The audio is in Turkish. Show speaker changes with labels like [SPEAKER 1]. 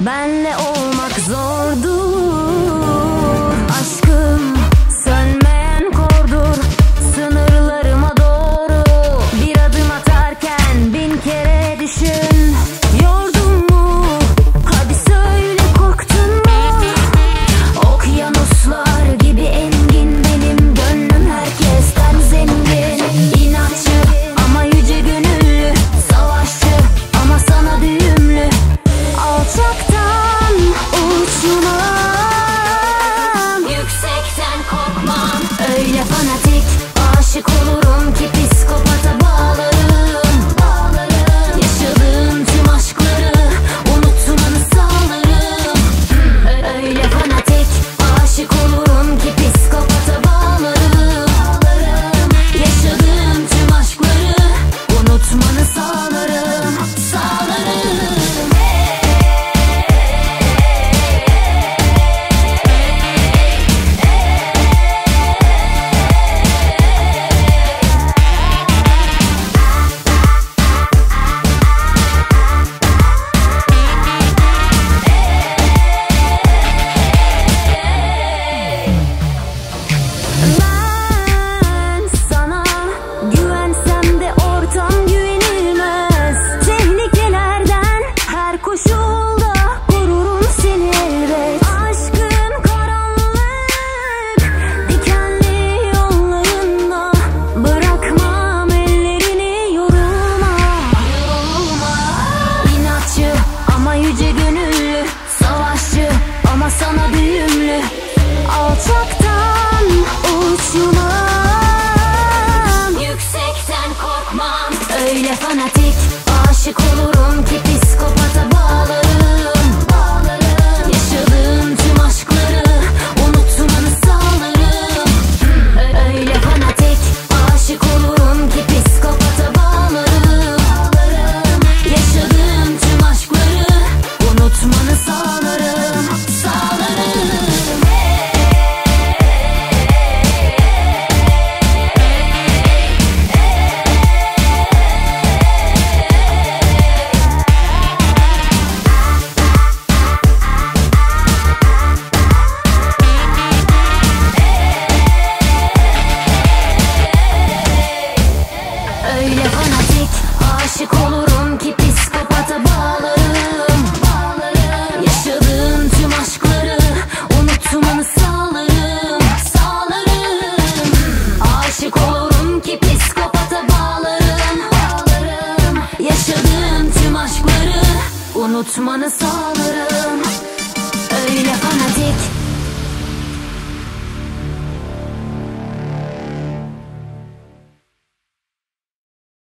[SPEAKER 1] Benle olmak zordu. fanatik. Aşık olurum ki psikopata bu Aşkları Unutmanı sağlarım. Öyle fanatik